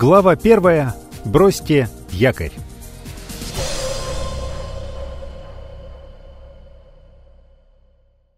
Глава первая. Бросьте якорь.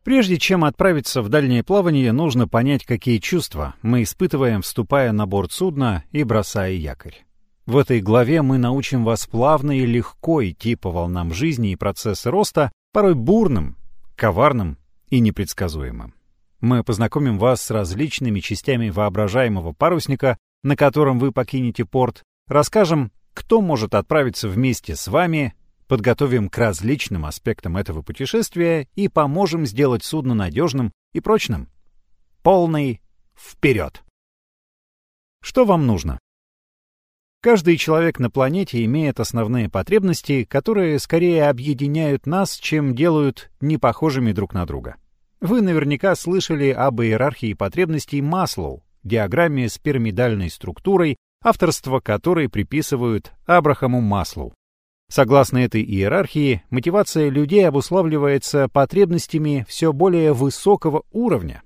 Прежде чем отправиться в дальнее плавание, нужно понять, какие чувства мы испытываем, вступая на борт судна и бросая якорь. В этой главе мы научим вас плавно и легко идти по волнам жизни и процесса роста, порой бурным, коварным и непредсказуемым. Мы познакомим вас с различными частями воображаемого парусника, на котором вы покинете порт, расскажем, кто может отправиться вместе с вами, подготовим к различным аспектам этого путешествия и поможем сделать судно надежным и прочным. Полный вперед! Что вам нужно? Каждый человек на планете имеет основные потребности, которые скорее объединяют нас, чем делают непохожими друг на друга. Вы наверняка слышали об иерархии потребностей Маслоу, диаграмме с пирамидальной структурой, авторство которой приписывают Абрахаму Маслоу. Согласно этой иерархии, мотивация людей обуславливается потребностями все более высокого уровня,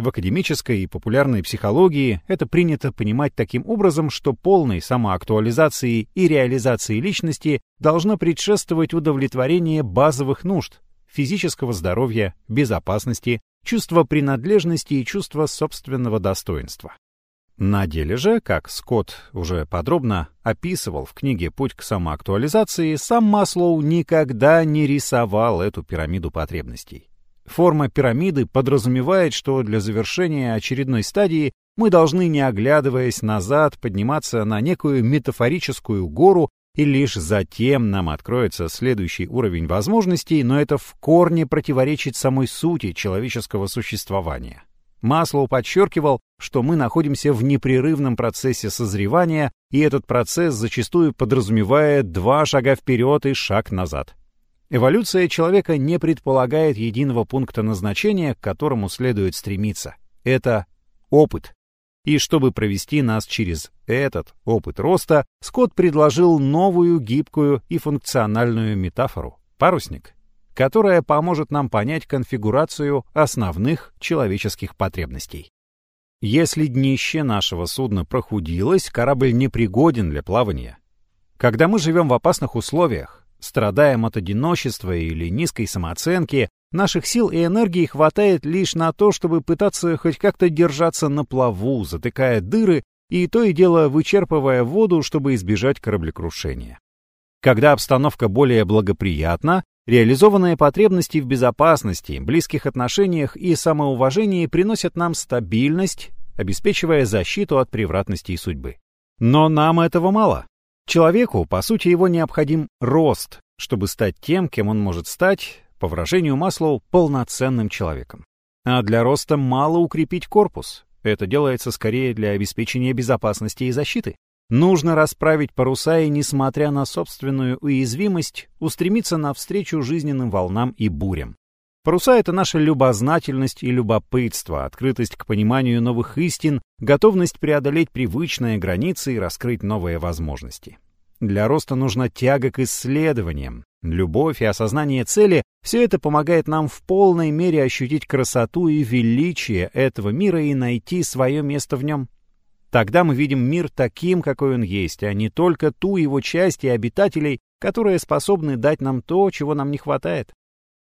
в академической и популярной психологии это принято понимать таким образом, что полной самоактуализации и реализации личности должно предшествовать удовлетворение базовых нужд физического здоровья, безопасности, чувства принадлежности и чувства собственного достоинства. На деле же, как Скотт уже подробно описывал в книге «Путь к самоактуализации», сам Маслоу никогда не рисовал эту пирамиду потребностей. Форма пирамиды подразумевает, что для завершения очередной стадии мы должны, не оглядываясь назад, подниматься на некую метафорическую гору, и лишь затем нам откроется следующий уровень возможностей, но это в корне противоречит самой сути человеческого существования. Маслоу подчеркивал, что мы находимся в непрерывном процессе созревания, и этот процесс зачастую подразумевает два шага вперед и шаг назад. Эволюция человека не предполагает единого пункта назначения, к которому следует стремиться. Это опыт. И чтобы провести нас через этот опыт роста, Скотт предложил новую гибкую и функциональную метафору — парусник, которая поможет нам понять конфигурацию основных человеческих потребностей. Если днище нашего судна прохудилось, корабль непригоден для плавания. Когда мы живем в опасных условиях, Страдаем от одиночества или низкой самооценки, наших сил и энергии хватает лишь на то, чтобы пытаться хоть как-то держаться на плаву, затыкая дыры и то и дело вычерпывая воду, чтобы избежать кораблекрушения. Когда обстановка более благоприятна, реализованные потребности в безопасности, близких отношениях и самоуважении приносят нам стабильность, обеспечивая защиту от превратностей судьбы. Но нам этого мало. Человеку, по сути, его необходим рост, чтобы стать тем, кем он может стать, по выражению Маслоу, полноценным человеком. А для роста мало укрепить корпус. Это делается скорее для обеспечения безопасности и защиты. Нужно расправить паруса и, несмотря на собственную уязвимость, устремиться навстречу жизненным волнам и бурям. Паруса — это наша любознательность и любопытство, открытость к пониманию новых истин, готовность преодолеть привычные границы и раскрыть новые возможности. Для роста нужна тяга к исследованиям, любовь и осознание цели — все это помогает нам в полной мере ощутить красоту и величие этого мира и найти свое место в нем. Тогда мы видим мир таким, какой он есть, а не только ту его часть и обитателей, которые способны дать нам то, чего нам не хватает.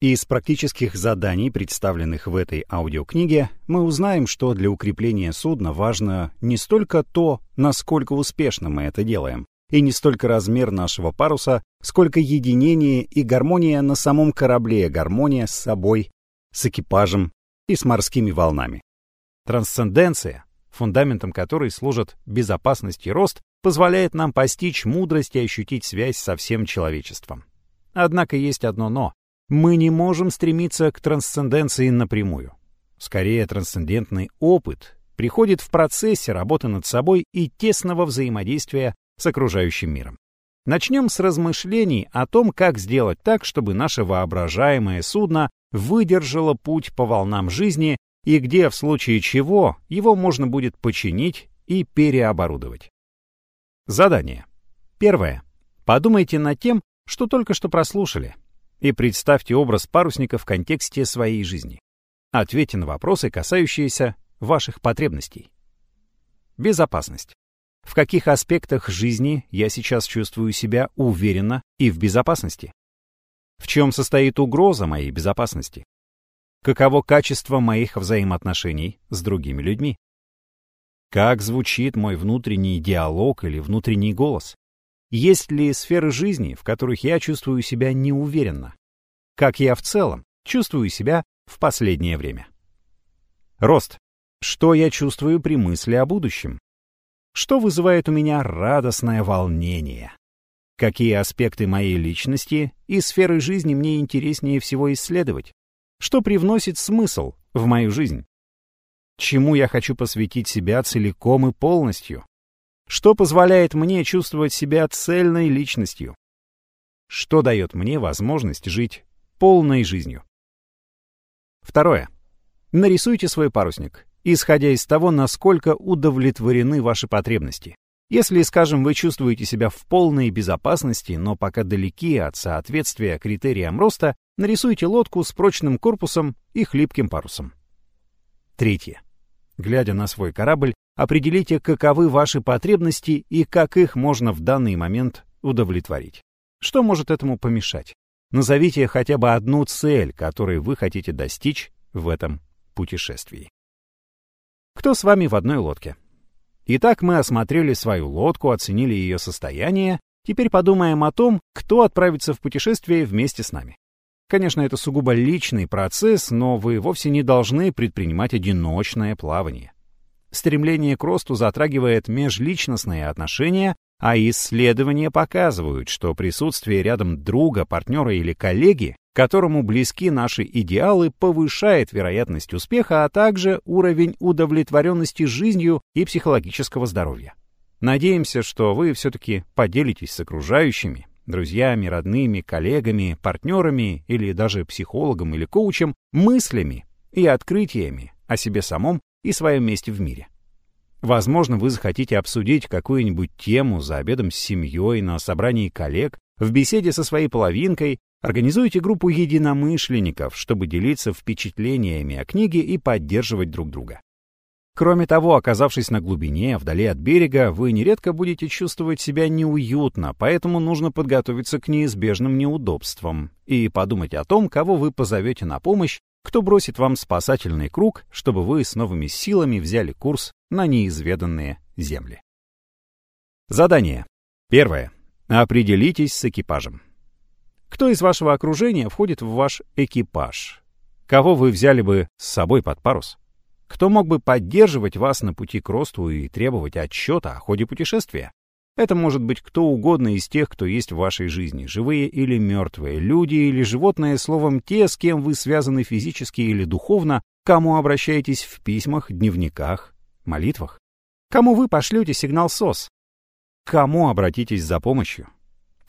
Из практических заданий, представленных в этой аудиокниге, мы узнаем, что для укрепления судна важно не столько то, насколько успешно мы это делаем, и не столько размер нашего паруса, сколько единение и гармония на самом корабле, гармония с собой, с экипажем и с морскими волнами. Трансценденция, фундаментом которой служат безопасность и рост, позволяет нам постичь мудрость и ощутить связь со всем человечеством. Однако есть одно «но». Мы не можем стремиться к трансценденции напрямую. Скорее, трансцендентный опыт приходит в процессе работы над собой и тесного взаимодействия с окружающим миром. Начнем с размышлений о том, как сделать так, чтобы наше воображаемое судно выдержало путь по волнам жизни и где, в случае чего, его можно будет починить и переоборудовать. Задание. Первое. Подумайте над тем, что только что прослушали, и представьте образ парусника в контексте своей жизни. Ответьте на вопросы, касающиеся ваших потребностей. Безопасность. В каких аспектах жизни я сейчас чувствую себя уверенно и в безопасности? В чем состоит угроза моей безопасности? Каково качество моих взаимоотношений с другими людьми? Как звучит мой внутренний диалог или внутренний голос? Есть ли сферы жизни, в которых я чувствую себя неуверенно? Как я в целом чувствую себя в последнее время? Рост. Что я чувствую при мысли о будущем? Что вызывает у меня радостное волнение? Какие аспекты моей личности и сферы жизни мне интереснее всего исследовать? Что привносит смысл в мою жизнь? Чему я хочу посвятить себя целиком и полностью? Что позволяет мне чувствовать себя цельной личностью? Что дает мне возможность жить полной жизнью? Второе. Нарисуйте свой парусник, исходя из того, насколько удовлетворены ваши потребности. Если, скажем, вы чувствуете себя в полной безопасности, но пока далеки от соответствия критериям роста, нарисуйте лодку с прочным корпусом и хлипким парусом. Третье. Глядя на свой корабль, определите, каковы ваши потребности и как их можно в данный момент удовлетворить. Что может этому помешать? Назовите хотя бы одну цель, которой вы хотите достичь в этом путешествии. Кто с вами в одной лодке? Итак, мы осмотрели свою лодку, оценили ее состояние. Теперь подумаем о том, кто отправится в путешествие вместе с нами. Конечно, это сугубо личный процесс, но вы вовсе не должны предпринимать одиночное плавание. Стремление к росту затрагивает межличностные отношения, а исследования показывают, что присутствие рядом друга, партнера или коллеги которому близки наши идеалы, повышает вероятность успеха, а также уровень удовлетворенности жизнью и психологического здоровья. Надеемся, что вы все-таки поделитесь с окружающими, друзьями, родными, коллегами, партнерами или даже психологом или коучем мыслями и открытиями о себе самом и своем месте в мире. Возможно, вы захотите обсудить какую-нибудь тему за обедом с семьей, на собрании коллег, в беседе со своей половинкой Организуйте группу единомышленников, чтобы делиться впечатлениями о книге и поддерживать друг друга. Кроме того, оказавшись на глубине, вдали от берега, вы нередко будете чувствовать себя неуютно, поэтому нужно подготовиться к неизбежным неудобствам и подумать о том, кого вы позовете на помощь, кто бросит вам спасательный круг, чтобы вы с новыми силами взяли курс на неизведанные земли. Задание. Первое. Определитесь с экипажем. Кто из вашего окружения входит в ваш экипаж? Кого вы взяли бы с собой под парус? Кто мог бы поддерживать вас на пути к росту и требовать отчета о ходе путешествия? Это может быть кто угодно из тех, кто есть в вашей жизни, живые или мертвые, люди или животные, словом, те, с кем вы связаны физически или духовно, кому обращаетесь в письмах, дневниках, молитвах. Кому вы пошлете сигнал СОС? Кому обратитесь за помощью?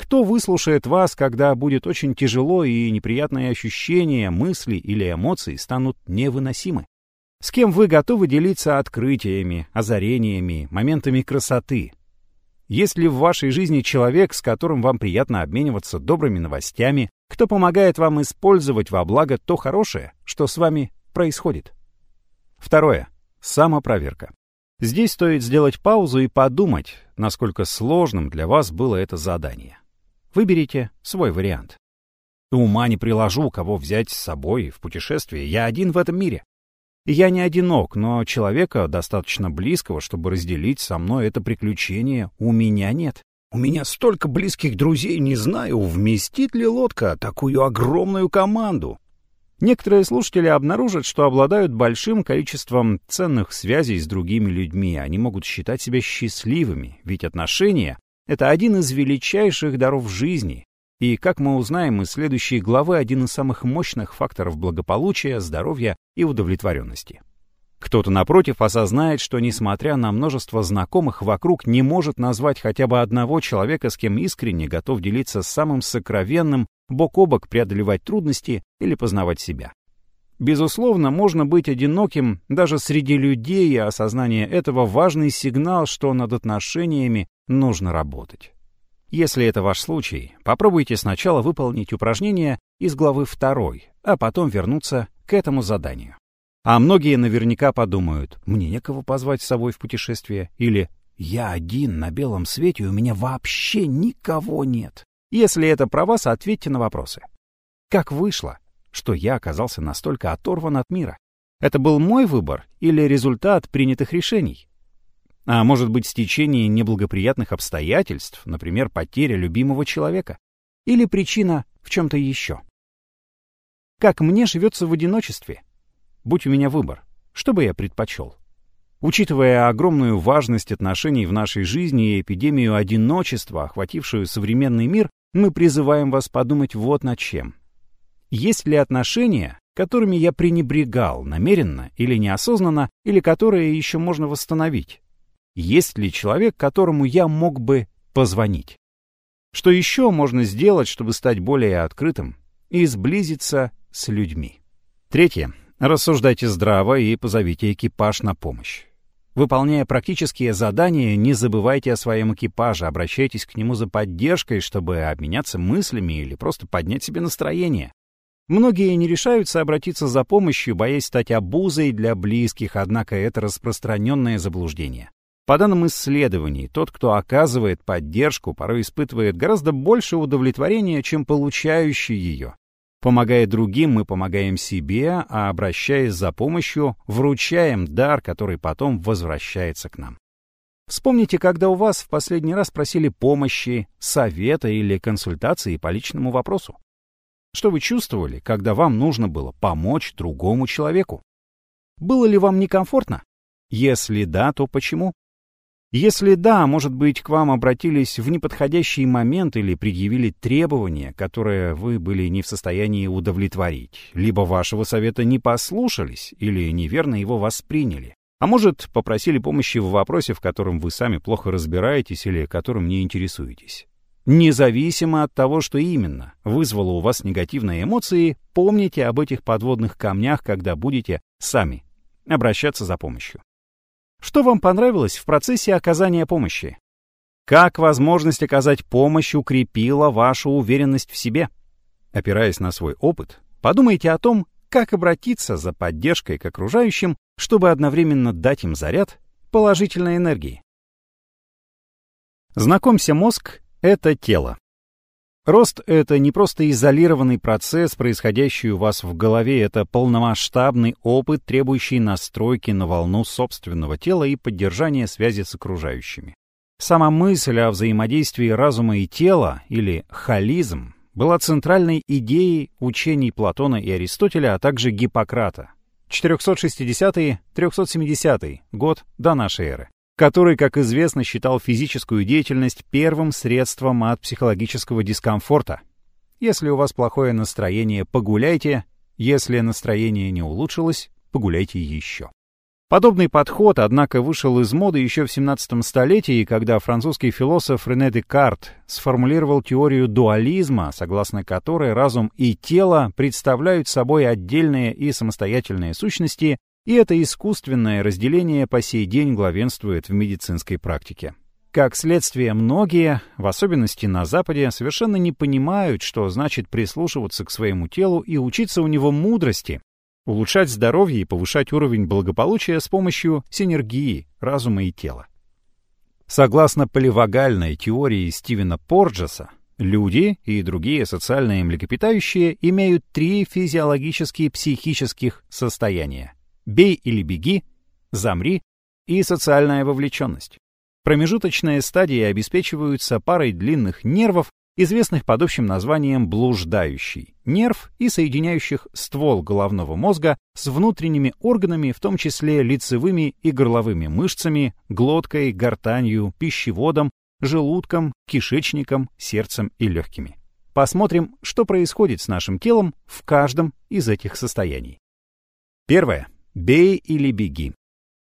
Кто выслушает вас, когда будет очень тяжело и неприятные ощущения, мысли или эмоции станут невыносимы? С кем вы готовы делиться открытиями, озарениями, моментами красоты? Есть ли в вашей жизни человек, с которым вам приятно обмениваться добрыми новостями, кто помогает вам использовать во благо то хорошее, что с вами происходит? Второе. Самопроверка. Здесь стоит сделать паузу и подумать, насколько сложным для вас было это задание. Выберите свой вариант. Ума не приложу, кого взять с собой в путешествие. Я один в этом мире. Я не одинок, но человека достаточно близкого, чтобы разделить со мной это приключение, у меня нет. У меня столько близких друзей, не знаю, вместит ли лодка такую огромную команду. Некоторые слушатели обнаружат, что обладают большим количеством ценных связей с другими людьми. Они могут считать себя счастливыми, ведь отношения это один из величайших даров жизни, и, как мы узнаем из следующей главы, один из самых мощных факторов благополучия, здоровья и удовлетворенности. Кто-то, напротив, осознает, что, несмотря на множество знакомых вокруг, не может назвать хотя бы одного человека, с кем искренне готов делиться самым сокровенным, бок о бок преодолевать трудности или познавать себя. Безусловно, можно быть одиноким даже среди людей, и осознание этого важный сигнал, что над отношениями нужно работать. Если это ваш случай, попробуйте сначала выполнить упражнение из главы 2, а потом вернуться к этому заданию. А многие наверняка подумают, мне некого позвать с собой в путешествие, или Я один на белом свете, у меня вообще никого нет. Если это про вас, ответьте на вопросы. Как вышло, что я оказался настолько оторван от мира? Это был мой выбор или результат принятых решений? А может быть, стечение неблагоприятных обстоятельств, например, потеря любимого человека? Или причина в чем-то еще? Как мне живется в одиночестве? Будь у меня выбор, что бы я предпочел? Учитывая огромную важность отношений в нашей жизни и эпидемию одиночества, охватившую современный мир, мы призываем вас подумать вот над чем. Есть ли отношения, которыми я пренебрегал намеренно или неосознанно, или которые еще можно восстановить? Есть ли человек, которому я мог бы позвонить? Что еще можно сделать, чтобы стать более открытым и сблизиться с людьми? Третье. Рассуждайте здраво и позовите экипаж на помощь. Выполняя практические задания, не забывайте о своем экипаже, обращайтесь к нему за поддержкой, чтобы обменяться мыслями или просто поднять себе настроение. Многие не решаются обратиться за помощью, боясь стать обузой для близких, однако это распространенное заблуждение. По данным исследований, тот, кто оказывает поддержку, порой испытывает гораздо больше удовлетворения, чем получающий ее. Помогая другим, мы помогаем себе, а обращаясь за помощью, вручаем дар, который потом возвращается к нам. Вспомните, когда у вас в последний раз просили помощи, совета или консультации по личному вопросу. Что вы чувствовали, когда вам нужно было помочь другому человеку? Было ли вам некомфортно? Если да, то почему? Если да, может быть, к вам обратились в неподходящий момент или предъявили требования, которые вы были не в состоянии удовлетворить, либо вашего совета не послушались или неверно его восприняли. А может, попросили помощи в вопросе, в котором вы сами плохо разбираетесь или которым не интересуетесь. Независимо от того, что именно вызвало у вас негативные эмоции, помните об этих подводных камнях, когда будете сами обращаться за помощью. Что вам понравилось в процессе оказания помощи? Как возможность оказать помощь укрепила вашу уверенность в себе? Опираясь на свой опыт, подумайте о том, как обратиться за поддержкой к окружающим, чтобы одновременно дать им заряд положительной энергии. Знакомься, мозг — это тело. Рост — это не просто изолированный процесс, происходящий у вас в голове, это полномасштабный опыт, требующий настройки на волну собственного тела и поддержания связи с окружающими. Сама мысль о взаимодействии разума и тела, или холизм, была центральной идеей учений Платона и Аристотеля, а также Гиппократа. 460-370 год до нашей эры который, как известно, считал физическую деятельность первым средством от психологического дискомфорта. Если у вас плохое настроение, погуляйте, если настроение не улучшилось, погуляйте еще. Подобный подход, однако, вышел из моды еще в 17 столетии, когда французский философ Рене Декарт сформулировал теорию дуализма, согласно которой разум и тело представляют собой отдельные и самостоятельные сущности, и это искусственное разделение по сей день главенствует в медицинской практике. Как следствие, многие, в особенности на Западе, совершенно не понимают, что значит прислушиваться к своему телу и учиться у него мудрости, улучшать здоровье и повышать уровень благополучия с помощью синергии разума и тела. Согласно поливагальной теории Стивена Порджеса, люди и другие социальные млекопитающие имеют три физиологические психических состояния «бей или беги», «замри» и социальная вовлеченность. Промежуточные стадии обеспечиваются парой длинных нервов, известных под общим названием блуждающий нерв и соединяющих ствол головного мозга с внутренними органами, в том числе лицевыми и горловыми мышцами, глоткой, гортанью, пищеводом, желудком, кишечником, сердцем и легкими. Посмотрим, что происходит с нашим телом в каждом из этих состояний. Первое. Бей или беги.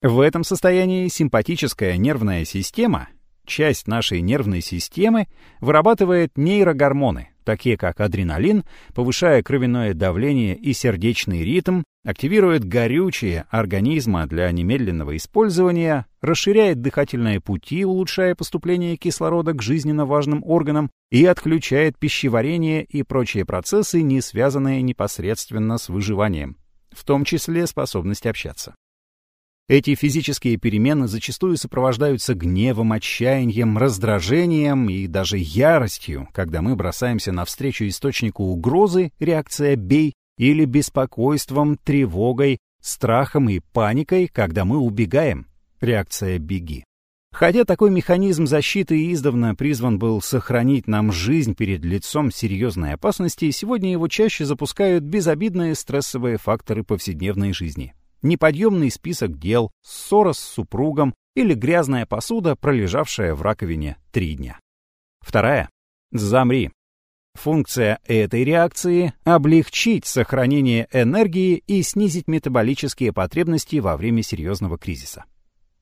В этом состоянии симпатическая нервная система, часть нашей нервной системы, вырабатывает нейрогормоны, такие как адреналин, повышая кровяное давление и сердечный ритм, активирует горючее организма для немедленного использования, расширяет дыхательные пути, улучшая поступление кислорода к жизненно важным органам и отключает пищеварение и прочие процессы, не связанные непосредственно с выживанием в том числе способность общаться. Эти физические перемены зачастую сопровождаются гневом, отчаянием, раздражением и даже яростью, когда мы бросаемся навстречу источнику угрозы, реакция «бей», или беспокойством, тревогой, страхом и паникой, когда мы убегаем, реакция «беги». Хотя такой механизм защиты издавна призван был сохранить нам жизнь перед лицом серьезной опасности, сегодня его чаще запускают безобидные стрессовые факторы повседневной жизни. Неподъемный список дел, ссора с супругом или грязная посуда, пролежавшая в раковине три дня. Вторая. Замри. Функция этой реакции — облегчить сохранение энергии и снизить метаболические потребности во время серьезного кризиса.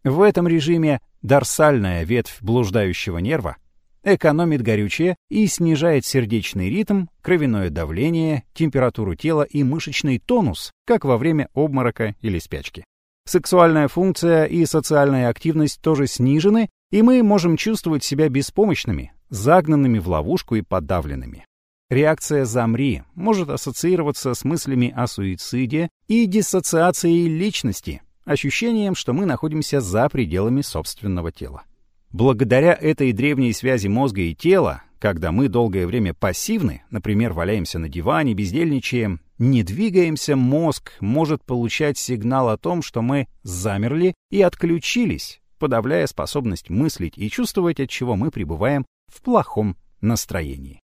В этом режиме дорсальная ветвь блуждающего нерва экономит горючее и снижает сердечный ритм, кровяное давление, температуру тела и мышечный тонус, как во время обморока или спячки. Сексуальная функция и социальная активность тоже снижены, и мы можем чувствовать себя беспомощными, загнанными в ловушку и подавленными. Реакция «замри» может ассоциироваться с мыслями о суициде и диссоциацией личности, ощущением, что мы находимся за пределами собственного тела. Благодаря этой древней связи мозга и тела, когда мы долгое время пассивны, например, валяемся на диване, бездельничаем, не двигаемся, мозг может получать сигнал о том, что мы замерли и отключились, подавляя способность мыслить и чувствовать, от чего мы пребываем в плохом настроении.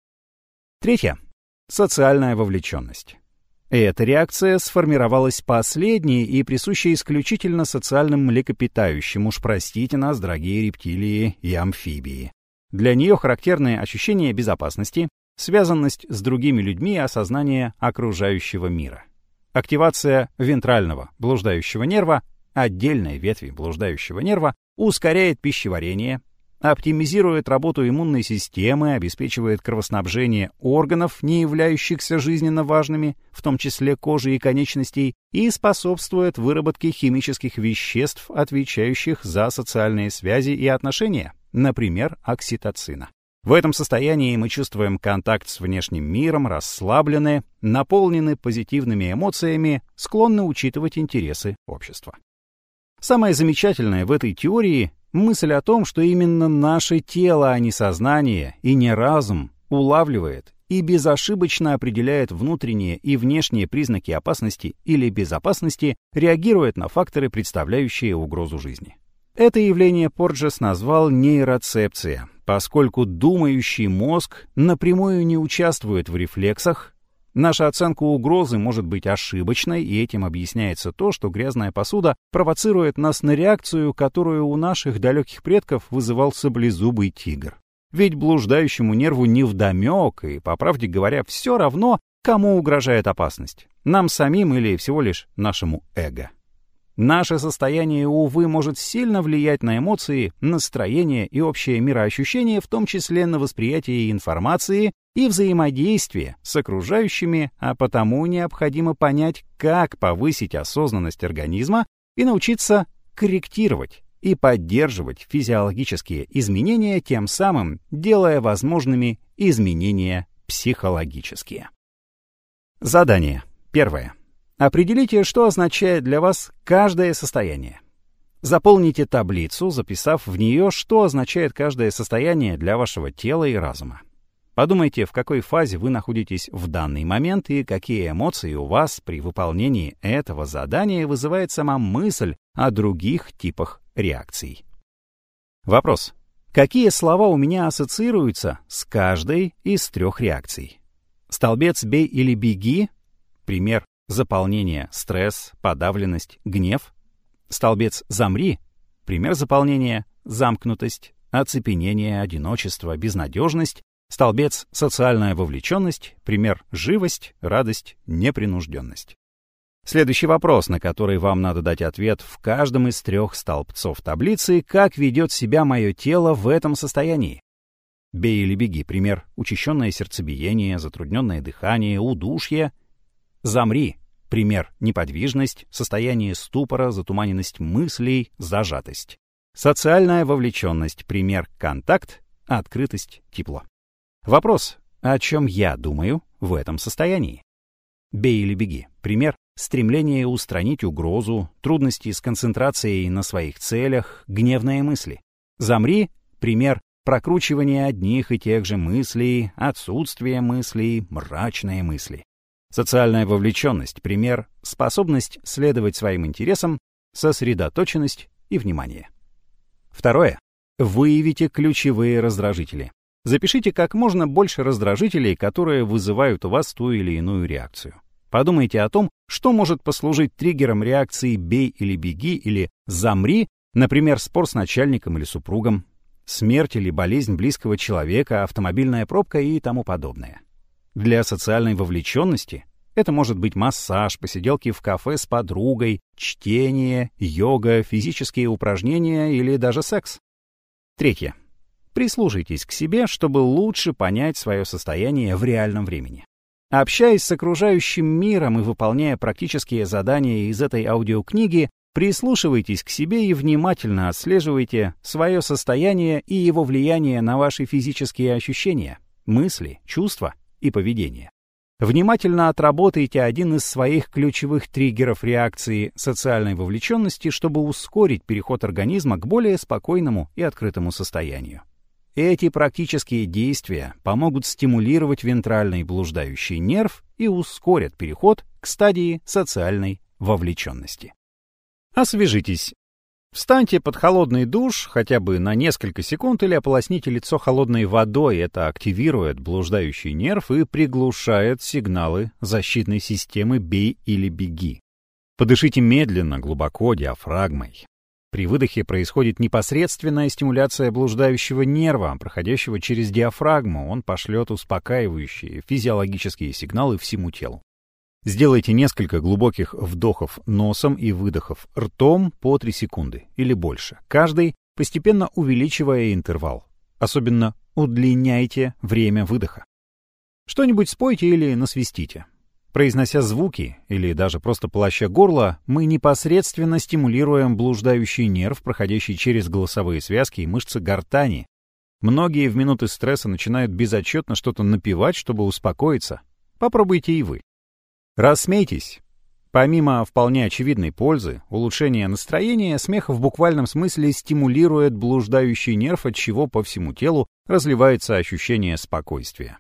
Третье. Социальная вовлеченность. Эта реакция сформировалась последней и присуща исключительно социальным млекопитающим, уж простите нас, дорогие рептилии и амфибии. Для нее характерны ощущение безопасности, связанность с другими людьми и осознание окружающего мира. Активация вентрального блуждающего нерва, отдельной ветви блуждающего нерва, ускоряет пищеварение, оптимизирует работу иммунной системы, обеспечивает кровоснабжение органов, не являющихся жизненно важными, в том числе кожи и конечностей, и способствует выработке химических веществ, отвечающих за социальные связи и отношения, например, окситоцина. В этом состоянии мы чувствуем контакт с внешним миром, расслаблены, наполнены позитивными эмоциями, склонны учитывать интересы общества. Самое замечательное в этой теории Мысль о том, что именно наше тело, а не сознание, и не разум, улавливает и безошибочно определяет внутренние и внешние признаки опасности или безопасности, реагирует на факторы, представляющие угрозу жизни. Это явление Порджес назвал нейроцепция, поскольку думающий мозг напрямую не участвует в рефлексах, Наша оценка угрозы может быть ошибочной, и этим объясняется то, что грязная посуда провоцирует нас на реакцию, которую у наших далеких предков вызывал саблезубый тигр. Ведь блуждающему нерву невдомек, и, по правде говоря, все равно, кому угрожает опасность. Нам самим или всего лишь нашему эго. Наше состояние, увы, может сильно влиять на эмоции, настроение и общее мироощущение, в том числе на восприятие информации и взаимодействие с окружающими, а потому необходимо понять, как повысить осознанность организма и научиться корректировать и поддерживать физиологические изменения, тем самым делая возможными изменения психологические. Задание. Первое. Определите, что означает для вас каждое состояние. Заполните таблицу, записав в нее, что означает каждое состояние для вашего тела и разума. Подумайте, в какой фазе вы находитесь в данный момент и какие эмоции у вас при выполнении этого задания вызывает сама мысль о других типах реакций. Вопрос. Какие слова у меня ассоциируются с каждой из трех реакций? Столбец «бей» или «беги» — пример Заполнение — стресс, подавленность, гнев. Столбец «замри» — пример заполнения — замкнутость, оцепенение, одиночество, безнадежность. Столбец «социальная вовлеченность» — пример живость, радость, непринужденность. Следующий вопрос, на который вам надо дать ответ в каждом из трех столбцов таблицы, как ведет себя мое тело в этом состоянии. Бей или беги, пример, учащенное сердцебиение, затрудненное дыхание, удушье. Замри, Пример — неподвижность, состояние ступора, затуманенность мыслей, зажатость. Социальная вовлеченность. Пример — контакт, открытость, тепло. Вопрос — о чем я думаю в этом состоянии? Бей или беги. Пример — стремление устранить угрозу, трудности с концентрацией на своих целях, гневные мысли. Замри — пример прокручивания одних и тех же мыслей, отсутствие мыслей, мрачные мысли. Социальная вовлеченность — пример способность следовать своим интересам, сосредоточенность и внимание. Второе. Выявите ключевые раздражители. Запишите как можно больше раздражителей, которые вызывают у вас ту или иную реакцию. Подумайте о том, что может послужить триггером реакции «бей или беги» или «замри», например, спор с начальником или супругом, смерть или болезнь близкого человека, автомобильная пробка и тому подобное. Для социальной вовлеченности это может быть массаж, посиделки в кафе с подругой, чтение, йога, физические упражнения или даже секс. Третье. Прислушайтесь к себе, чтобы лучше понять свое состояние в реальном времени. Общаясь с окружающим миром и выполняя практические задания из этой аудиокниги, прислушивайтесь к себе и внимательно отслеживайте свое состояние и его влияние на ваши физические ощущения, мысли, чувства и поведение. Внимательно отработайте один из своих ключевых триггеров реакции социальной вовлеченности, чтобы ускорить переход организма к более спокойному и открытому состоянию. Эти практические действия помогут стимулировать вентральный блуждающий нерв и ускорят переход к стадии социальной вовлеченности. Освежитесь. Встаньте под холодный душ хотя бы на несколько секунд или ополосните лицо холодной водой. Это активирует блуждающий нерв и приглушает сигналы защитной системы «бей или беги». Подышите медленно, глубоко, диафрагмой. При выдохе происходит непосредственная стимуляция блуждающего нерва, проходящего через диафрагму. Он пошлет успокаивающие физиологические сигналы всему телу. Сделайте несколько глубоких вдохов носом и выдохов ртом по 3 секунды или больше, каждый постепенно увеличивая интервал. Особенно удлиняйте время выдоха. Что-нибудь спойте или насвистите. Произнося звуки или даже просто полоща горло, мы непосредственно стимулируем блуждающий нерв, проходящий через голосовые связки и мышцы гортани. Многие в минуты стресса начинают безотчетно что-то напевать, чтобы успокоиться. Попробуйте и вы. Рассмейтесь. Помимо вполне очевидной пользы, улучшения настроения, смех в буквальном смысле стимулирует блуждающий нерв, от чего по всему телу разливается ощущение спокойствия.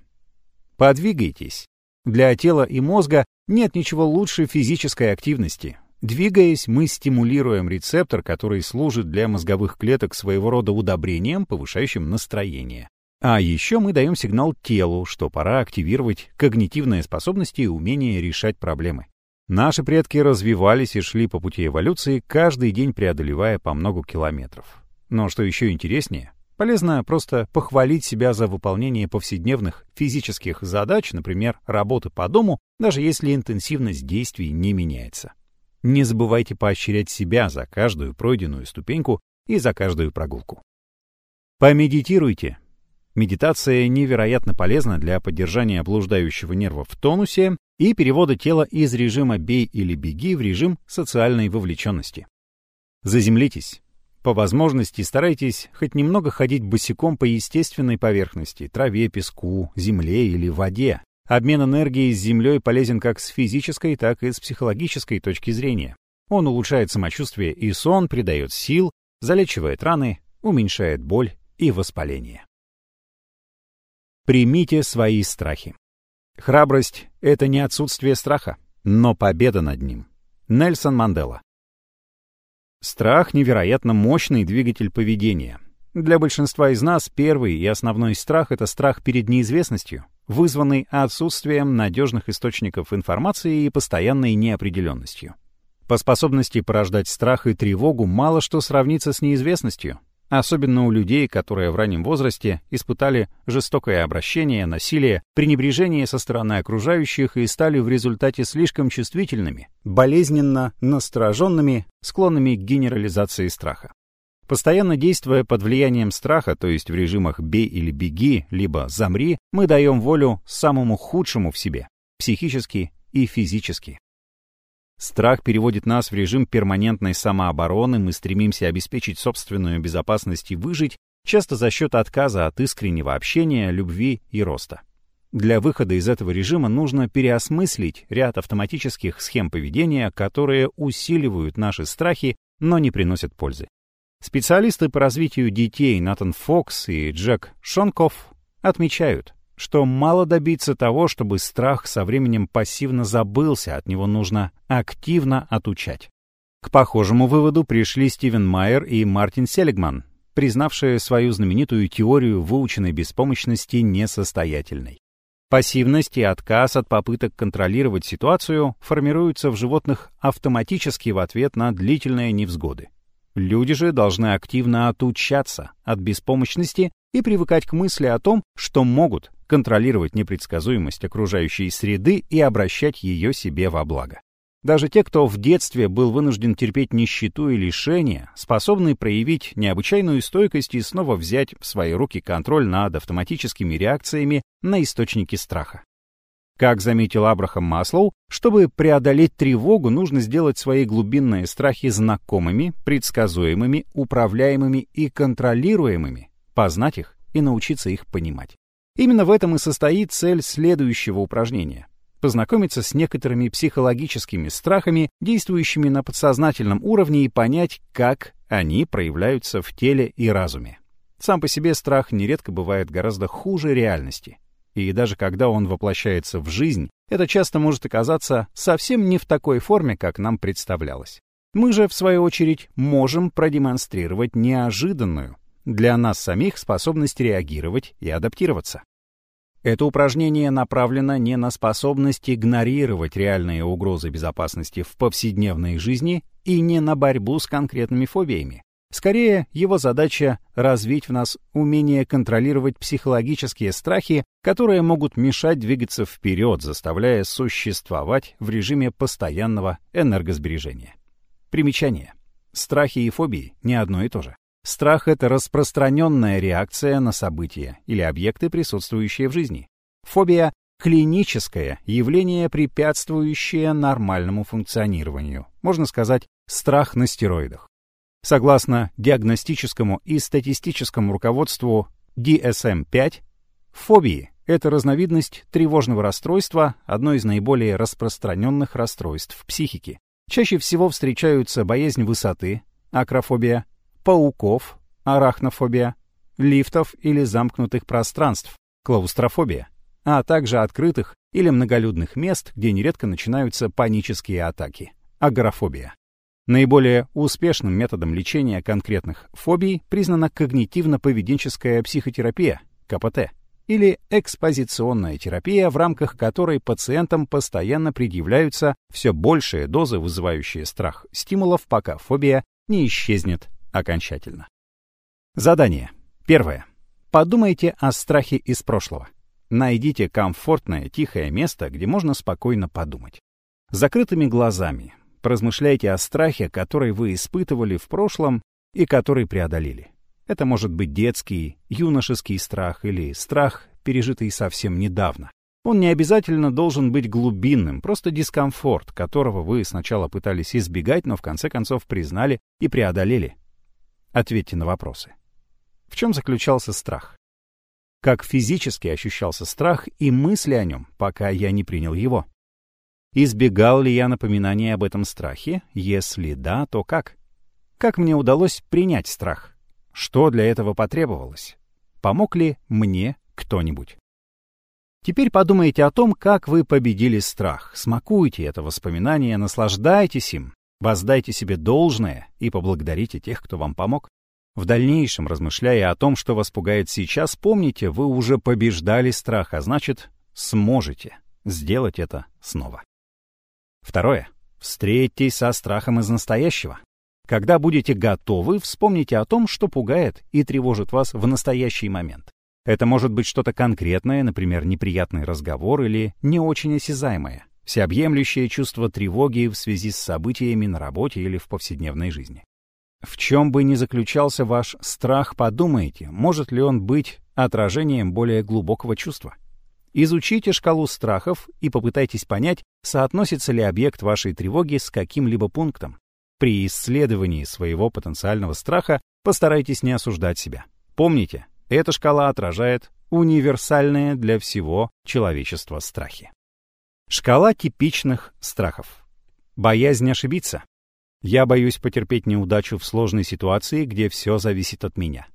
Подвигайтесь. Для тела и мозга нет ничего лучше физической активности. Двигаясь, мы стимулируем рецептор, который служит для мозговых клеток своего рода удобрением, повышающим настроение. А еще мы даем сигнал телу, что пора активировать когнитивные способности и умение решать проблемы. Наши предки развивались и шли по пути эволюции, каждый день преодолевая по много километров. Но что еще интереснее, Полезно просто похвалить себя за выполнение повседневных физических задач, например, работы по дому, даже если интенсивность действий не меняется. Не забывайте поощрять себя за каждую пройденную ступеньку и за каждую прогулку. Помедитируйте. Медитация невероятно полезна для поддержания блуждающего нерва в тонусе и перевода тела из режима «бей или беги» в режим социальной вовлеченности. Заземлитесь, по возможности старайтесь хоть немного ходить босиком по естественной поверхности, траве, песку, земле или воде. Обмен энергией с землей полезен как с физической, так и с психологической точки зрения. Он улучшает самочувствие и сон, придает сил, залечивает раны, уменьшает боль и воспаление. Примите свои страхи. Храбрость — это не отсутствие страха, но победа над ним. Нельсон Мандела Страх — невероятно мощный двигатель поведения. Для большинства из нас первый и основной страх — это страх перед неизвестностью, вызванный отсутствием надежных источников информации и постоянной неопределенностью. По способности порождать страх и тревогу мало что сравнится с неизвестностью, особенно у людей, которые в раннем возрасте испытали жестокое обращение, насилие, пренебрежение со стороны окружающих и стали в результате слишком чувствительными, болезненно настороженными, склонными к генерализации страха. Постоянно действуя под влиянием страха, то есть в режимах «бей» или «беги», либо «замри», мы даем волю самому худшему в себе, психически и физически. Страх переводит нас в режим перманентной самообороны, мы стремимся обеспечить собственную безопасность и выжить, часто за счет отказа от искреннего общения, любви и роста. Для выхода из этого режима нужно переосмыслить ряд автоматических схем поведения, которые усиливают наши страхи, но не приносят пользы. Специалисты по развитию детей Натан Фокс и Джек Шонков отмечают, что мало добиться того, чтобы страх со временем пассивно забылся, от него нужно активно отучать. К похожему выводу пришли Стивен Майер и Мартин Селигман, признавшие свою знаменитую теорию выученной беспомощности несостоятельной. Пассивность и отказ от попыток контролировать ситуацию формируются в животных автоматически в ответ на длительные невзгоды. Люди же должны активно отучаться от беспомощности и привыкать к мысли о том, что могут контролировать непредсказуемость окружающей среды и обращать ее себе во благо. Даже те, кто в детстве был вынужден терпеть нищету и лишения, способны проявить необычайную стойкость и снова взять в свои руки контроль над автоматическими реакциями на источники страха. Как заметил Абрахам Маслоу, чтобы преодолеть тревогу, нужно сделать свои глубинные страхи знакомыми, предсказуемыми, управляемыми и контролируемыми, познать их и научиться их понимать. Именно в этом и состоит цель следующего упражнения. Познакомиться с некоторыми психологическими страхами, действующими на подсознательном уровне, и понять, как они проявляются в теле и разуме. Сам по себе страх нередко бывает гораздо хуже реальности. И даже когда он воплощается в жизнь, это часто может оказаться совсем не в такой форме, как нам представлялось. Мы же, в свою очередь, можем продемонстрировать неожиданную, для нас самих способность реагировать и адаптироваться. Это упражнение направлено не на способность игнорировать реальные угрозы безопасности в повседневной жизни и не на борьбу с конкретными фобиями. Скорее, его задача — развить в нас умение контролировать психологические страхи, которые могут мешать двигаться вперед, заставляя существовать в режиме постоянного энергосбережения. Примечание. Страхи и фобии — не одно и то же. Страх — это распространенная реакция на события или объекты, присутствующие в жизни. Фобия — клиническое явление, препятствующее нормальному функционированию. Можно сказать, страх на стероидах. Согласно диагностическому и статистическому руководству DSM-5, фобии — это разновидность тревожного расстройства, одно из наиболее распространенных расстройств психики. Чаще всего встречаются боязнь высоты, акрофобия, пауков, арахнофобия, лифтов или замкнутых пространств, клаустрофобия, а также открытых или многолюдных мест, где нередко начинаются панические атаки, агорафобия. Наиболее успешным методом лечения конкретных фобий признана когнитивно-поведенческая психотерапия, КПТ, или экспозиционная терапия, в рамках которой пациентам постоянно предъявляются все большие дозы, вызывающие страх стимулов, пока фобия не исчезнет окончательно. Задание. Первое. Подумайте о страхе из прошлого. Найдите комфортное, тихое место, где можно спокойно подумать. Закрытыми глазами поразмышляйте о страхе, который вы испытывали в прошлом и который преодолели. Это может быть детский, юношеский страх или страх, пережитый совсем недавно. Он не обязательно должен быть глубинным, просто дискомфорт, которого вы сначала пытались избегать, но в конце концов признали и преодолели. Ответьте на вопросы. В чем заключался страх? Как физически ощущался страх и мысли о нем, пока я не принял его? Избегал ли я напоминаний об этом страхе? Если да, то как? Как мне удалось принять страх? Что для этого потребовалось? Помог ли мне кто-нибудь? Теперь подумайте о том, как вы победили страх. Смакуйте это воспоминание, наслаждайтесь им. Воздайте себе должное и поблагодарите тех, кто вам помог. В дальнейшем, размышляя о том, что вас пугает сейчас, помните, вы уже побеждали страх, а значит, сможете сделать это снова. Второе. Встретьтесь со страхом из настоящего. Когда будете готовы, вспомните о том, что пугает и тревожит вас в настоящий момент. Это может быть что-то конкретное, например, неприятный разговор или не очень осязаемое всеобъемлющее чувство тревоги в связи с событиями на работе или в повседневной жизни. В чем бы ни заключался ваш страх, подумайте, может ли он быть отражением более глубокого чувства. Изучите шкалу страхов и попытайтесь понять, соотносится ли объект вашей тревоги с каким-либо пунктом. При исследовании своего потенциального страха постарайтесь не осуждать себя. Помните, Эта шкала отражает универсальные для всего человечества страхи. Шкала типичных страхов. Боязнь ошибиться. Я боюсь потерпеть неудачу в сложной ситуации, где все зависит от меня.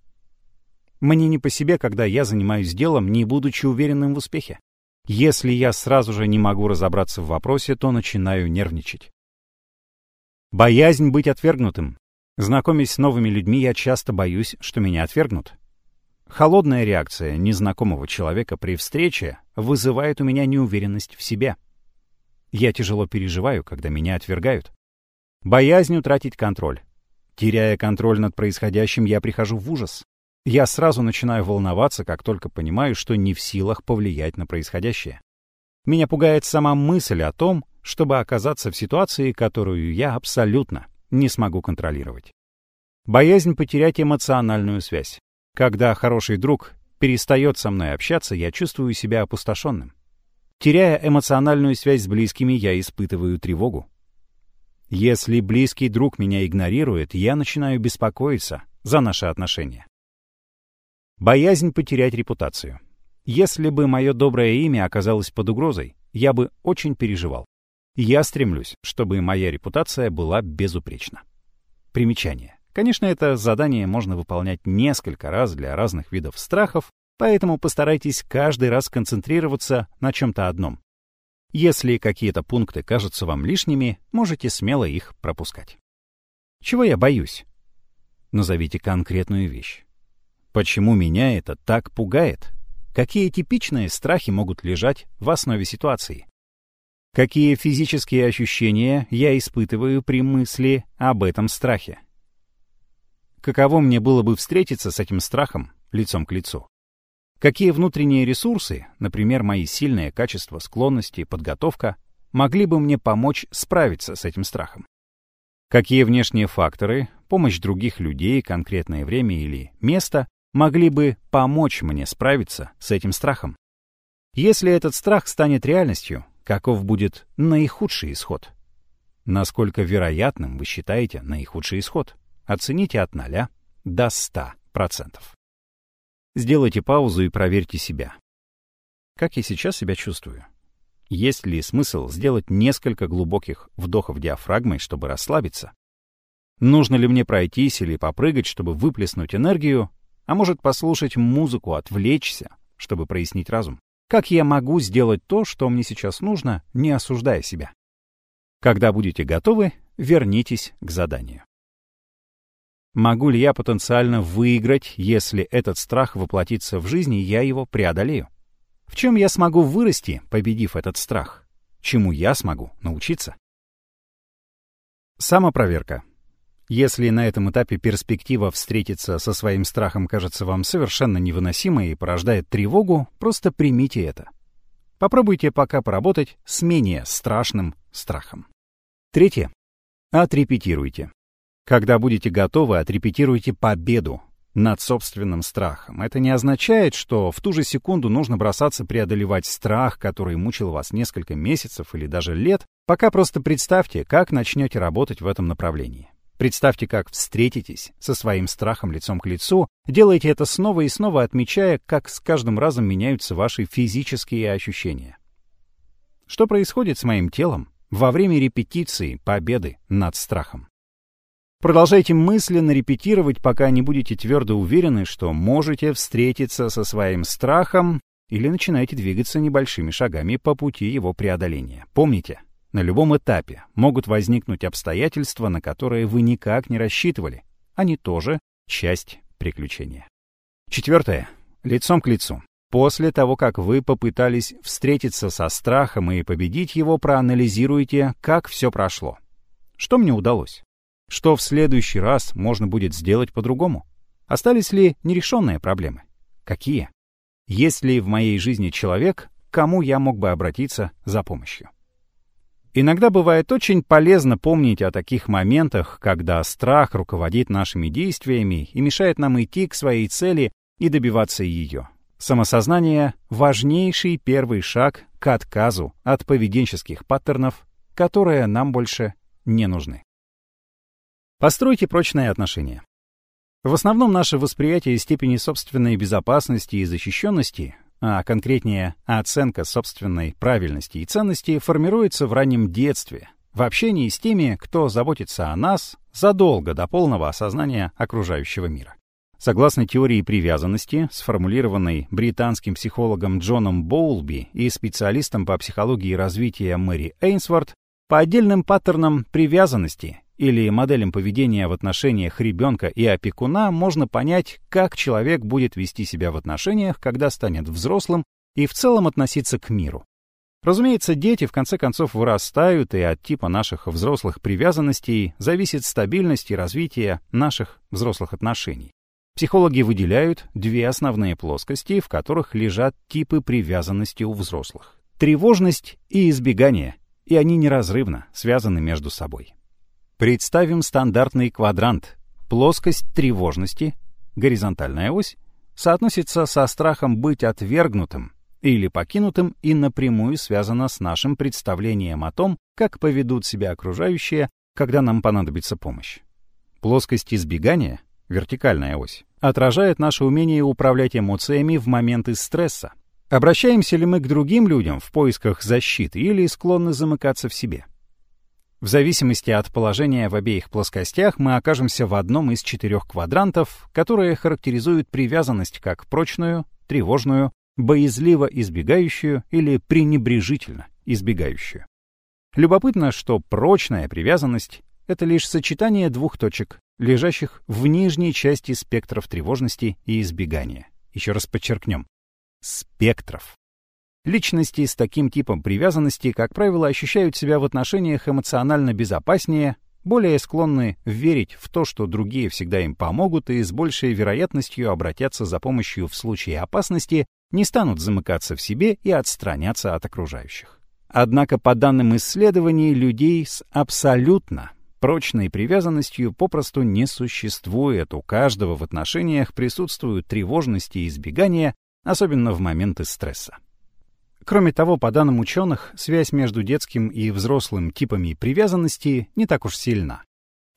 Мне не по себе, когда я занимаюсь делом, не будучи уверенным в успехе. Если я сразу же не могу разобраться в вопросе, то начинаю нервничать. Боязнь быть отвергнутым. Знакомясь с новыми людьми, я часто боюсь, что меня отвергнут. Холодная реакция незнакомого человека при встрече вызывает у меня неуверенность в себе. Я тяжело переживаю, когда меня отвергают. Боязнь утратить контроль. Теряя контроль над происходящим, я прихожу в ужас. Я сразу начинаю волноваться, как только понимаю, что не в силах повлиять на происходящее. Меня пугает сама мысль о том, чтобы оказаться в ситуации, которую я абсолютно не смогу контролировать. Боязнь потерять эмоциональную связь. Когда хороший друг перестает со мной общаться, я чувствую себя опустошенным. Теряя эмоциональную связь с близкими, я испытываю тревогу. Если близкий друг меня игнорирует, я начинаю беспокоиться за наши отношения. Боязнь потерять репутацию. Если бы мое доброе имя оказалось под угрозой, я бы очень переживал. Я стремлюсь, чтобы моя репутация была безупречна. Примечание. Конечно, это задание можно выполнять несколько раз для разных видов страхов, поэтому постарайтесь каждый раз концентрироваться на чем-то одном. Если какие-то пункты кажутся вам лишними, можете смело их пропускать. Чего я боюсь? Назовите конкретную вещь. Почему меня это так пугает? Какие типичные страхи могут лежать в основе ситуации? Какие физические ощущения я испытываю при мысли об этом страхе? Каково мне было бы встретиться с этим страхом лицом к лицу? Какие внутренние ресурсы, например, мои сильные качества, склонности, подготовка, могли бы мне помочь справиться с этим страхом? Какие внешние факторы, помощь других людей, конкретное время или место могли бы помочь мне справиться с этим страхом. Если этот страх станет реальностью, каков будет наихудший исход? Насколько вероятным вы считаете наихудший исход? Оцените от 0 до 100%. Сделайте паузу и проверьте себя. Как я сейчас себя чувствую? Есть ли смысл сделать несколько глубоких вдохов диафрагмой, чтобы расслабиться? Нужно ли мне пройтись или попрыгать, чтобы выплеснуть энергию, а может послушать музыку, отвлечься, чтобы прояснить разум. Как я могу сделать то, что мне сейчас нужно, не осуждая себя? Когда будете готовы, вернитесь к заданию. Могу ли я потенциально выиграть, если этот страх воплотится в жизни, я его преодолею? В чем я смогу вырасти, победив этот страх? Чему я смогу научиться? Самопроверка. Если на этом этапе перспектива встретиться со своим страхом кажется вам совершенно невыносимой и порождает тревогу, просто примите это. Попробуйте пока поработать с менее страшным страхом. Третье. Отрепетируйте. Когда будете готовы, отрепетируйте победу над собственным страхом. Это не означает, что в ту же секунду нужно бросаться преодолевать страх, который мучил вас несколько месяцев или даже лет, пока просто представьте, как начнете работать в этом направлении. Представьте, как встретитесь со своим страхом лицом к лицу, делайте это снова и снова, отмечая, как с каждым разом меняются ваши физические ощущения. Что происходит с моим телом во время репетиции победы над страхом? Продолжайте мысленно репетировать, пока не будете твердо уверены, что можете встретиться со своим страхом или начинаете двигаться небольшими шагами по пути его преодоления. Помните, на любом этапе могут возникнуть обстоятельства, на которые вы никак не рассчитывали. Они тоже часть приключения. Четвертое. Лицом к лицу. После того, как вы попытались встретиться со страхом и победить его, проанализируйте, как все прошло. Что мне удалось? Что в следующий раз можно будет сделать по-другому? Остались ли нерешенные проблемы? Какие? Есть ли в моей жизни человек, к кому я мог бы обратиться за помощью? Иногда бывает очень полезно помнить о таких моментах, когда страх руководит нашими действиями и мешает нам идти к своей цели и добиваться ее. Самосознание — важнейший первый шаг к отказу от поведенческих паттернов, которые нам больше не нужны. Постройте прочные отношения. В основном наше восприятие степени собственной безопасности и защищенности, а конкретнее оценка собственной правильности и ценности, формируется в раннем детстве, в общении с теми, кто заботится о нас задолго до полного осознания окружающего мира. Согласно теории привязанности, сформулированной британским психологом Джоном Боулби и специалистом по психологии развития Мэри Эйнсворт, по отдельным паттернам привязанности или моделям поведения в отношениях ребенка и опекуна можно понять, как человек будет вести себя в отношениях, когда станет взрослым и в целом относиться к миру. Разумеется, дети в конце концов вырастают, и от типа наших взрослых привязанностей зависит стабильность и развитие наших взрослых отношений. Психологи выделяют две основные плоскости, в которых лежат типы привязанности у взрослых. Тревожность и избегание, и они неразрывно связаны между собой. Представим стандартный квадрант. Плоскость тревожности, горизонтальная ось, соотносится со страхом быть отвергнутым или покинутым и напрямую связана с нашим представлением о том, как поведут себя окружающие, когда нам понадобится помощь. Плоскость избегания вертикальная ось, отражает наше умение управлять эмоциями в моменты стресса. Обращаемся ли мы к другим людям в поисках защиты или склонны замыкаться в себе? В зависимости от положения в обеих плоскостях мы окажемся в одном из четырех квадрантов, которые характеризуют привязанность как прочную, тревожную, боязливо избегающую или пренебрежительно избегающую. Любопытно, что прочная привязанность — это лишь сочетание двух точек лежащих в нижней части спектров тревожности и избегания. Еще раз подчеркнем. Спектров. Личности с таким типом привязанности, как правило, ощущают себя в отношениях эмоционально безопаснее, более склонны верить в то, что другие всегда им помогут и с большей вероятностью обратятся за помощью в случае опасности, не станут замыкаться в себе и отстраняться от окружающих. Однако по данным исследований, людей с абсолютно Прочной привязанностью попросту не существует. У каждого в отношениях присутствуют тревожности и избегания, особенно в моменты стресса. Кроме того, по данным ученых, связь между детским и взрослым типами привязанности не так уж сильна.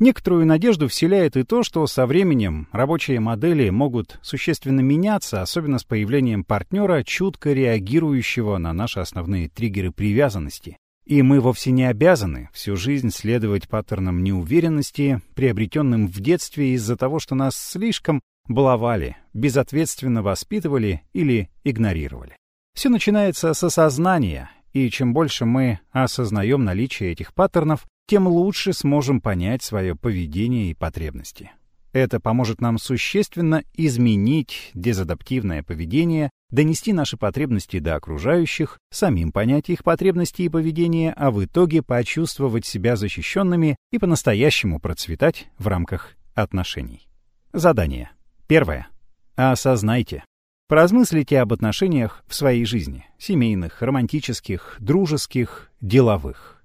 Некоторую надежду вселяет и то, что со временем рабочие модели могут существенно меняться, особенно с появлением партнера, чутко реагирующего на наши основные триггеры привязанности, и мы вовсе не обязаны всю жизнь следовать паттернам неуверенности, приобретенным в детстве из-за того, что нас слишком баловали, безответственно воспитывали или игнорировали. Все начинается с осознания, и чем больше мы осознаем наличие этих паттернов, тем лучше сможем понять свое поведение и потребности. Это поможет нам существенно изменить дезадаптивное поведение, донести наши потребности до окружающих, самим понять их потребности и поведение, а в итоге почувствовать себя защищенными и по-настоящему процветать в рамках отношений. Задание. Первое. Осознайте. Поразмыслите об отношениях в своей жизни, семейных, романтических, дружеских, деловых.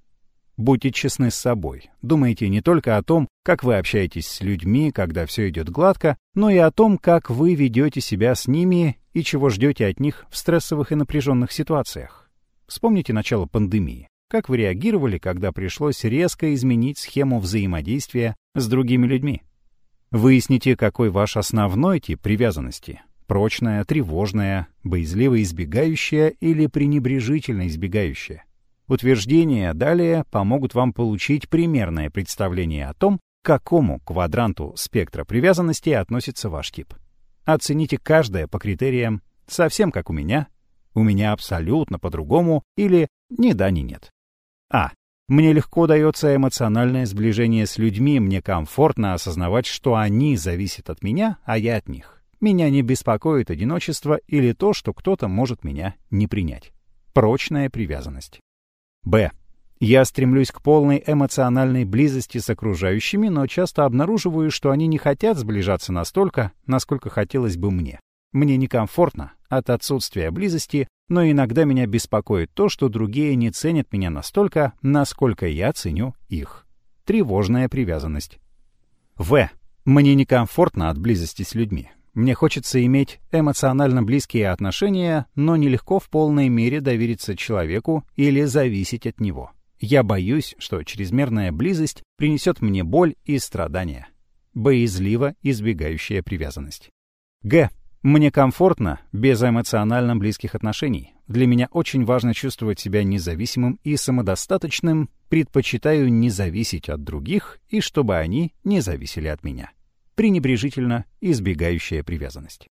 Будьте честны с собой. Думайте не только о том, как вы общаетесь с людьми, когда все идет гладко, но и о том, как вы ведете себя с ними и чего ждете от них в стрессовых и напряженных ситуациях. Вспомните начало пандемии. Как вы реагировали, когда пришлось резко изменить схему взаимодействия с другими людьми? Выясните, какой ваш основной тип привязанности. Прочная, тревожная, боязливо избегающая или пренебрежительно избегающая. Утверждения далее помогут вам получить примерное представление о том, к какому квадранту спектра привязанности относится ваш тип. Оцените каждое по критериям «совсем как у меня», «у меня абсолютно по-другому» или «ни да, ни нет». А. Мне легко дается эмоциональное сближение с людьми, мне комфортно осознавать, что они зависят от меня, а я от них. Меня не беспокоит одиночество или то, что кто-то может меня не принять. Прочная привязанность. Б. Я стремлюсь к полной эмоциональной близости с окружающими, но часто обнаруживаю, что они не хотят сближаться настолько, насколько хотелось бы мне. Мне некомфортно от отсутствия близости, но иногда меня беспокоит то, что другие не ценят меня настолько, насколько я ценю их. Тревожная привязанность. В. Мне некомфортно от близости с людьми. Мне хочется иметь эмоционально близкие отношения, но нелегко в полной мере довериться человеку или зависеть от него. Я боюсь, что чрезмерная близость принесет мне боль и страдания. боязливо избегающая привязанность. Г. Мне комфортно без эмоционально близких отношений. Для меня очень важно чувствовать себя независимым и самодостаточным, предпочитаю не зависеть от других и чтобы они не зависели от меня. Пренебрежительно избегающая привязанность.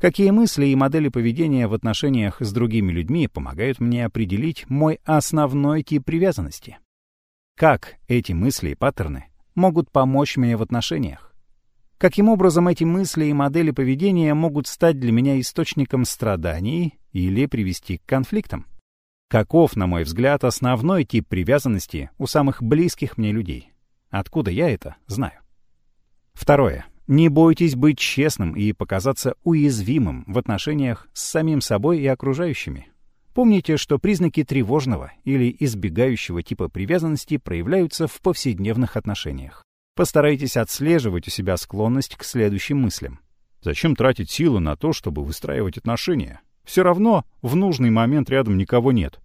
Какие мысли и модели поведения в отношениях с другими людьми помогают мне определить мой основной тип привязанности? Как эти мысли и паттерны могут помочь мне в отношениях? Каким образом эти мысли и модели поведения могут стать для меня источником страданий или привести к конфликтам? Каков, на мой взгляд, основной тип привязанности у самых близких мне людей? Откуда я это знаю? Второе. Не бойтесь быть честным и показаться уязвимым в отношениях с самим собой и окружающими. Помните, что признаки тревожного или избегающего типа привязанности проявляются в повседневных отношениях. Постарайтесь отслеживать у себя склонность к следующим мыслям. Зачем тратить силы на то, чтобы выстраивать отношения? Все равно в нужный момент рядом никого нет.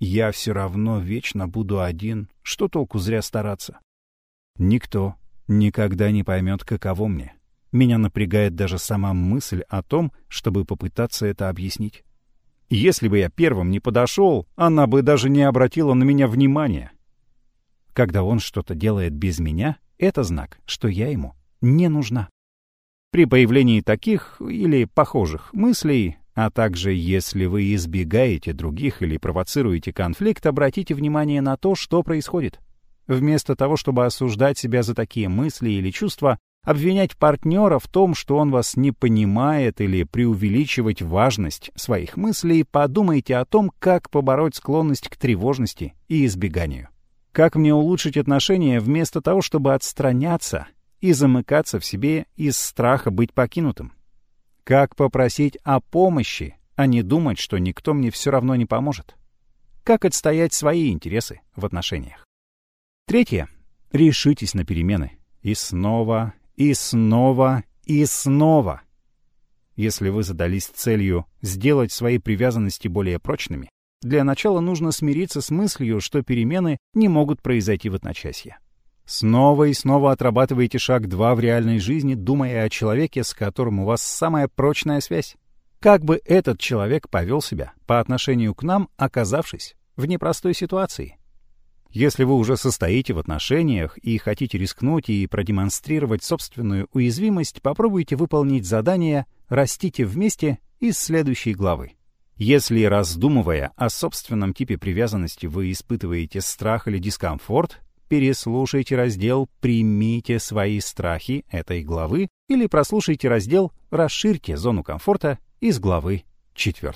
Я все равно вечно буду один. Что толку зря стараться? Никто никогда не поймет, каково мне. Меня напрягает даже сама мысль о том, чтобы попытаться это объяснить. Если бы я первым не подошел, она бы даже не обратила на меня внимания. Когда он что-то делает без меня, это знак, что я ему не нужна. При появлении таких или похожих мыслей, а также если вы избегаете других или провоцируете конфликт, обратите внимание на то, что происходит. Вместо того, чтобы осуждать себя за такие мысли или чувства, обвинять партнера в том, что он вас не понимает или преувеличивать важность своих мыслей, подумайте о том, как побороть склонность к тревожности и избеганию. Как мне улучшить отношения вместо того, чтобы отстраняться и замыкаться в себе из страха быть покинутым? Как попросить о помощи, а не думать, что никто мне все равно не поможет? Как отстоять свои интересы в отношениях? Третье. Решитесь на перемены. И снова, и снова, и снова. Если вы задались целью сделать свои привязанности более прочными, для начала нужно смириться с мыслью, что перемены не могут произойти в одночасье. Снова и снова отрабатывайте шаг 2 в реальной жизни, думая о человеке, с которым у вас самая прочная связь. Как бы этот человек повел себя по отношению к нам, оказавшись в непростой ситуации? Если вы уже состоите в отношениях и хотите рискнуть и продемонстрировать собственную уязвимость, попробуйте выполнить задание «Растите вместе» из следующей главы. Если, раздумывая о собственном типе привязанности, вы испытываете страх или дискомфорт, переслушайте раздел «Примите свои страхи» этой главы или прослушайте раздел «Расширьте зону комфорта» из главы 4.